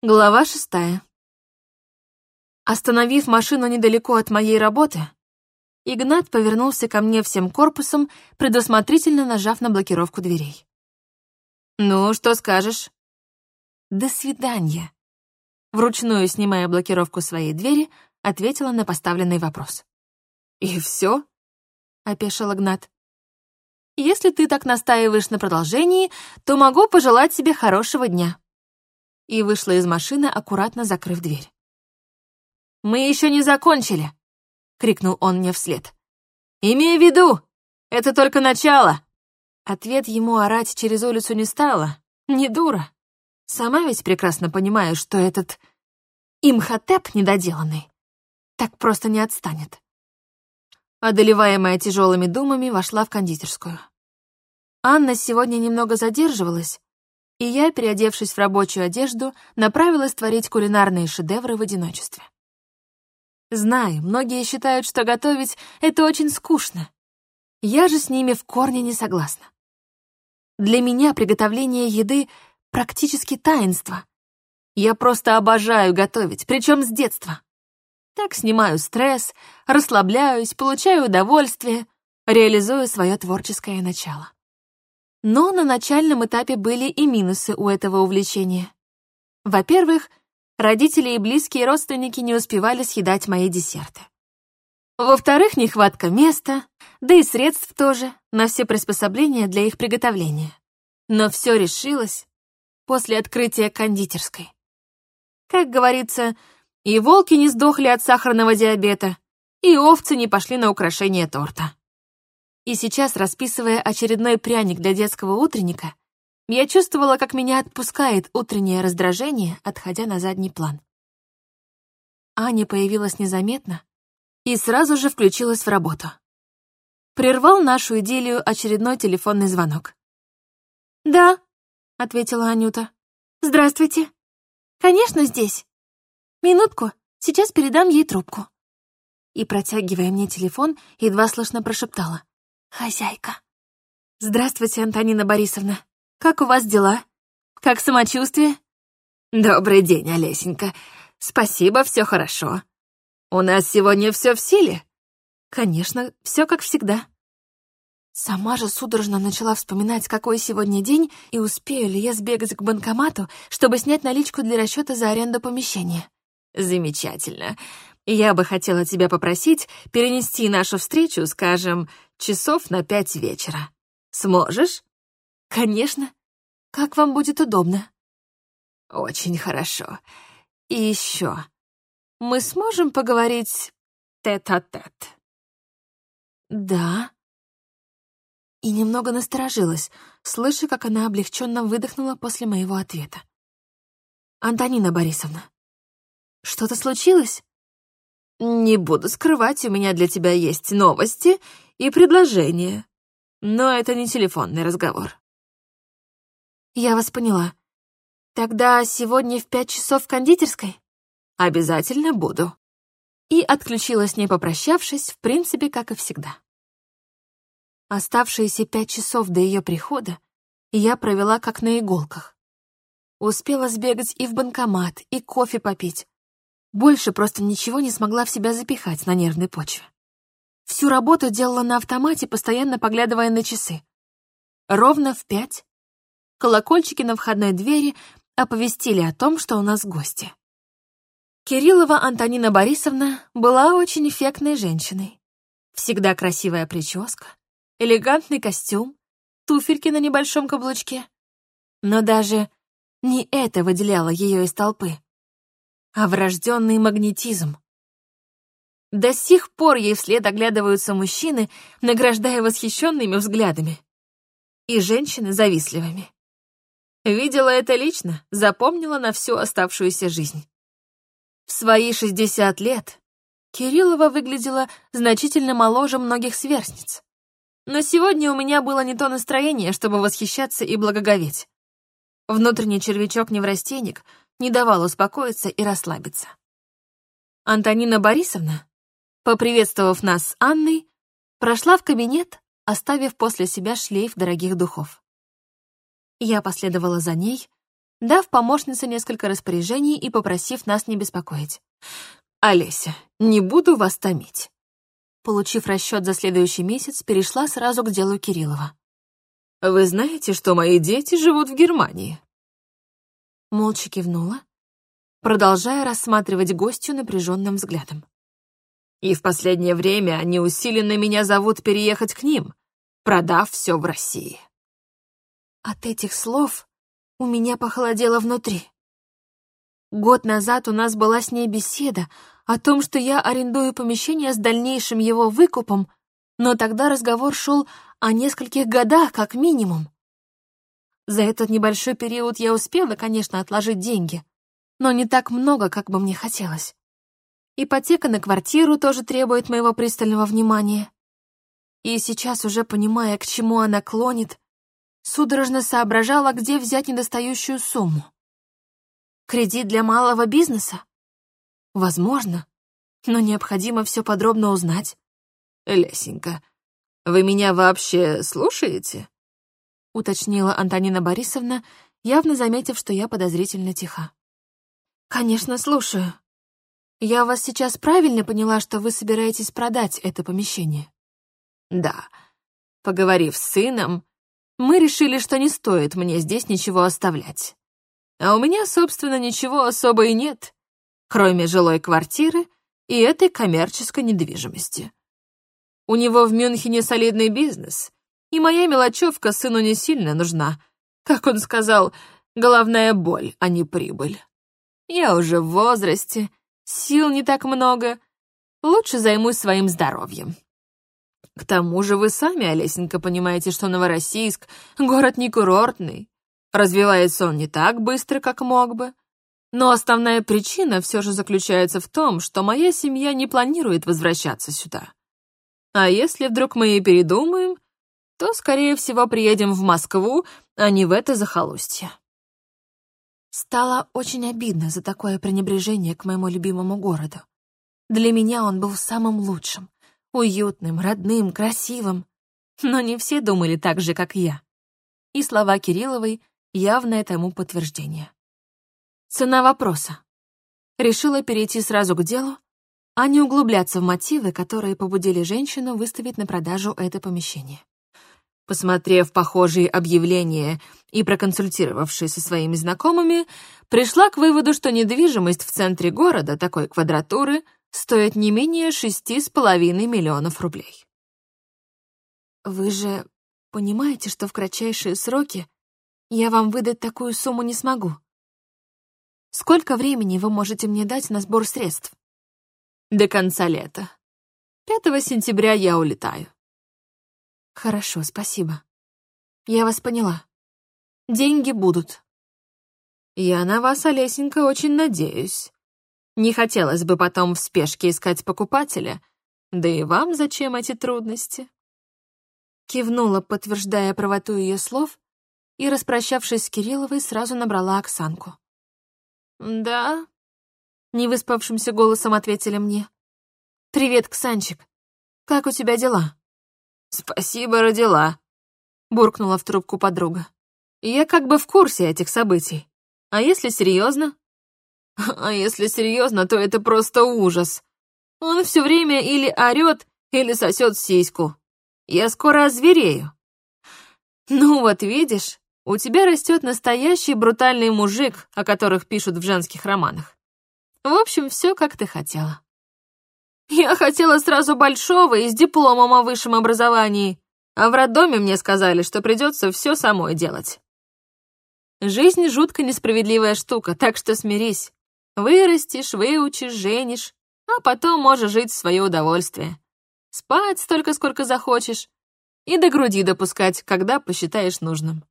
Глава шестая. Остановив машину недалеко от моей работы, Игнат повернулся ко мне всем корпусом, предусмотрительно нажав на блокировку дверей. «Ну, что скажешь?» «До свидания», — вручную снимая блокировку своей двери, ответила на поставленный вопрос. «И все?» — опешил Игнат. «Если ты так настаиваешь на продолжении, то могу пожелать себе хорошего дня», и вышла из машины, аккуратно закрыв дверь. «Мы еще не закончили!» — крикнул он мне вслед. «Имей в виду, это только начало!» Ответ ему орать через улицу не стало. Не дура. Сама ведь прекрасно понимаю, что этот имхотеп недоделанный так просто не отстанет. Одолеваемая тяжелыми думами, вошла в кондитерскую. Анна сегодня немного задерживалась, и я, переодевшись в рабочую одежду, направилась творить кулинарные шедевры в одиночестве. Знаю, многие считают, что готовить — это очень скучно. Я же с ними в корне не согласна. Для меня приготовление еды — практически таинство. Я просто обожаю готовить, причем с детства. Так снимаю стресс, расслабляюсь, получаю удовольствие, реализую свое творческое начало. Но на начальном этапе были и минусы у этого увлечения. Во-первых, родители и близкие родственники не успевали съедать мои десерты. Во-вторых, нехватка места, да и средств тоже на все приспособления для их приготовления. Но все решилось после открытия кондитерской. Как говорится, и волки не сдохли от сахарного диабета, и овцы не пошли на украшение торта. И сейчас, расписывая очередной пряник для детского утренника, я чувствовала, как меня отпускает утреннее раздражение, отходя на задний план. Аня появилась незаметно и сразу же включилась в работу. Прервал нашу идиллию очередной телефонный звонок. «Да», — ответила Анюта. «Здравствуйте. Конечно, здесь. Минутку, сейчас передам ей трубку». И, протягивая мне телефон, едва слышно прошептала. «Хозяйка». «Здравствуйте, Антонина Борисовна. Как у вас дела? Как самочувствие?» «Добрый день, Олесенька. Спасибо, все хорошо. У нас сегодня все в силе?» «Конечно, все как всегда». Сама же судорожно начала вспоминать, какой сегодня день, и успею ли я сбегать к банкомату, чтобы снять наличку для расчета за аренду помещения. «Замечательно. Я бы хотела тебя попросить перенести нашу встречу, скажем, часов на пять вечера. Сможешь? Конечно. Как вам будет удобно? Очень хорошо. И еще. Мы сможем поговорить тет-а-тет? -тет? Да. И немного насторожилась, слыша, как она облегченно выдохнула после моего ответа. «Антонина Борисовна, что-то случилось?» «Не буду скрывать, у меня для тебя есть новости и предложения. Но это не телефонный разговор». «Я вас поняла. Тогда сегодня в пять часов в кондитерской?» «Обязательно буду». И отключилась, не попрощавшись, в принципе, как и всегда. Оставшиеся пять часов до ее прихода я провела как на иголках. Успела сбегать и в банкомат, и кофе попить. Больше просто ничего не смогла в себя запихать на нервной почве. Всю работу делала на автомате, постоянно поглядывая на часы. Ровно в пять колокольчики на входной двери оповестили о том, что у нас гости. Кириллова Антонина Борисовна была очень эффектной женщиной. Всегда красивая прическа, элегантный костюм, туфельки на небольшом каблучке. Но даже не это выделяло ее из толпы, а врожденный магнетизм. До сих пор ей вслед оглядываются мужчины, награждая восхищенными взглядами. И женщины завистливыми. Видела это лично, запомнила на всю оставшуюся жизнь. В свои 60 лет Кириллова выглядела значительно моложе многих сверстниц. Но сегодня у меня было не то настроение, чтобы восхищаться и благоговеть. Внутренний червячок-неврастенник не давал успокоиться и расслабиться. Антонина Борисовна поприветствовав нас с Анной, прошла в кабинет, оставив после себя шлейф дорогих духов. Я последовала за ней, дав помощнице несколько распоряжений и попросив нас не беспокоить. «Олеся, не буду вас томить». Получив расчет за следующий месяц, перешла сразу к делу Кириллова. «Вы знаете, что мои дети живут в Германии?» Молча кивнула, продолжая рассматривать гостью напряженным взглядом. «И в последнее время они усиленно меня зовут переехать к ним, продав все в России». От этих слов у меня похолодело внутри. Год назад у нас была с ней беседа о том, что я арендую помещение с дальнейшим его выкупом, но тогда разговор шел о нескольких годах как минимум. За этот небольшой период я успела, конечно, отложить деньги, но не так много, как бы мне хотелось. Ипотека на квартиру тоже требует моего пристального внимания. И сейчас, уже понимая, к чему она клонит, судорожно соображала, где взять недостающую сумму. Кредит для малого бизнеса? Возможно, но необходимо все подробно узнать. «Лесенька, вы меня вообще слушаете?» — уточнила Антонина Борисовна, явно заметив, что я подозрительно тиха. «Конечно, слушаю. Я вас сейчас правильно поняла, что вы собираетесь продать это помещение?» «Да. Поговорив с сыном, мы решили, что не стоит мне здесь ничего оставлять. А у меня, собственно, ничего особо и нет, кроме жилой квартиры и этой коммерческой недвижимости. У него в Мюнхене солидный бизнес, и моя мелочевка сыну не сильно нужна. Как он сказал, головная боль, а не прибыль. Я уже в возрасте, сил не так много. Лучше займусь своим здоровьем. К тому же вы сами, Олесенька, понимаете, что Новороссийск — город не курортный. Развивается он не так быстро, как мог бы. Но основная причина все же заключается в том, что моя семья не планирует возвращаться сюда. А если вдруг мы и передумаем, то, скорее всего, приедем в Москву, а не в это захолустье. Стало очень обидно за такое пренебрежение к моему любимому городу. Для меня он был самым лучшим, уютным, родным, красивым. Но не все думали так же, как я. И слова Кирилловой — явное тому подтверждение. Цена вопроса. Решила перейти сразу к делу, а не углубляться в мотивы, которые побудили женщину выставить на продажу это помещение. Посмотрев похожие объявления и проконсультировавшись со своими знакомыми, пришла к выводу, что недвижимость в центре города такой квадратуры стоит не менее шести с половиной миллионов рублей. Вы же понимаете, что в кратчайшие сроки я вам выдать такую сумму не смогу? Сколько времени вы можете мне дать на сбор средств? До конца лета. 5 сентября я улетаю. Хорошо, спасибо. Я вас поняла. Деньги будут. Я на вас, Олесенька, очень надеюсь. Не хотелось бы потом в спешке искать покупателя, да и вам зачем эти трудности? Кивнула, подтверждая правоту ее слов, и, распрощавшись с Кирилловой, сразу набрала Оксанку. «Да?» невыспавшимся голосом ответили мне. «Привет, Ксанчик. Как у тебя дела?» «Спасибо, родила», — буркнула в трубку подруга. «Я как бы в курсе этих событий. А если серьезно?» «А если серьезно, то это просто ужас. Он все время или орет, или сосет сиську. Я скоро озверею». «Ну вот видишь, у тебя растет настоящий брутальный мужик, о которых пишут в женских романах. В общем, все как ты хотела. Я хотела сразу большого и с дипломом о высшем образовании, а в роддоме мне сказали, что придется все самой делать. Жизнь жутко несправедливая штука, так что смирись. Вырастешь, выучишь, женишь, а потом можешь жить в свое удовольствие. Спать столько, сколько захочешь, и до груди допускать, когда посчитаешь нужным.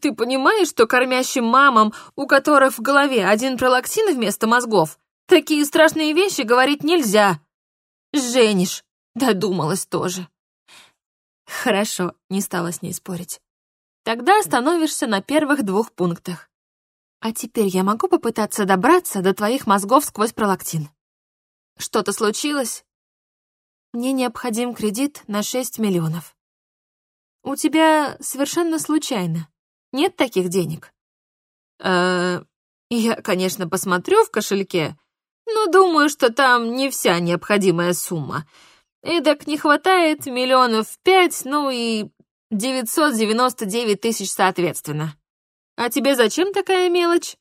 Ты понимаешь, что кормящим мамам, у которых в голове один пролактин вместо мозгов, такие страшные вещи говорить нельзя? Женишь, додумалась тоже. Хорошо, не стала с ней спорить. Тогда остановишься на первых двух пунктах. А теперь я могу попытаться добраться до твоих мозгов сквозь пролактин. Что-то случилось? Мне необходим кредит на 6 миллионов. У тебя совершенно случайно нет таких денег? Э, я, конечно, посмотрю в кошельке, но думаю, что там не вся необходимая сумма. Эдак не хватает миллионов пять, ну и 999 тысяч соответственно. А тебе зачем такая мелочь?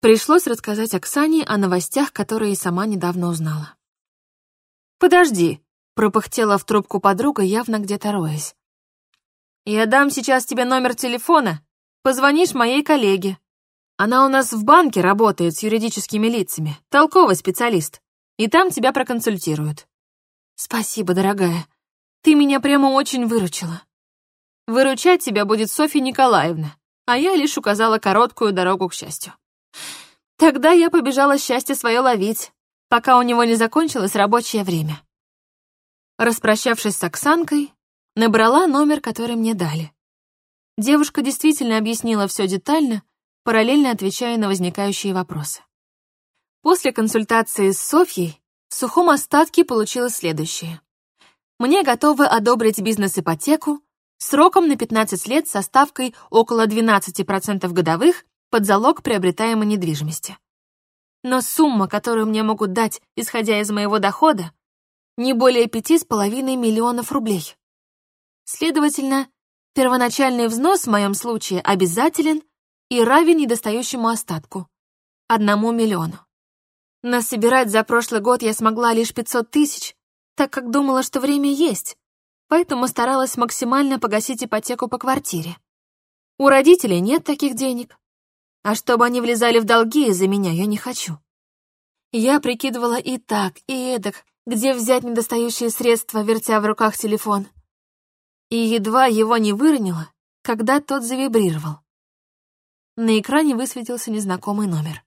Пришлось рассказать Оксане о новостях, которые и сама недавно узнала. «Подожди», — пропыхтела в трубку подруга, явно где-то роясь. «Я дам сейчас тебе номер телефона. Позвонишь моей коллеге. Она у нас в банке работает с юридическими лицами, толковый специалист. И там тебя проконсультируют». «Спасибо, дорогая. Ты меня прямо очень выручила». «Выручать тебя будет Софья Николаевна, а я лишь указала короткую дорогу к счастью». Тогда я побежала счастье свое ловить, пока у него не закончилось рабочее время. Распрощавшись с Оксанкой, набрала номер, который мне дали. Девушка действительно объяснила все детально, параллельно отвечая на возникающие вопросы. После консультации с Софьей в сухом остатке получилось следующее. Мне готовы одобрить бизнес-ипотеку сроком на 15 лет со ставкой около 12% годовых под залог приобретаемой недвижимости. Но сумма, которую мне могут дать, исходя из моего дохода, не более пяти с половиной миллионов рублей. Следовательно, первоначальный взнос в моем случае обязателен и равен недостающему остатку — одному миллиону. Насобирать за прошлый год я смогла лишь 500 тысяч, так как думала, что время есть, поэтому старалась максимально погасить ипотеку по квартире. У родителей нет таких денег, а чтобы они влезали в долги из-за меня, я не хочу. Я прикидывала и так, и эдак, где взять недостающие средства, вертя в руках телефон. И едва его не выронила, когда тот завибрировал. На экране высветился незнакомый номер.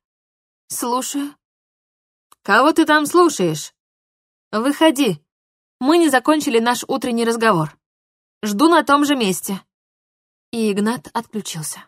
«Слушаю». «Кого ты там слушаешь?» «Выходи. Мы не закончили наш утренний разговор. Жду на том же месте». И Игнат отключился.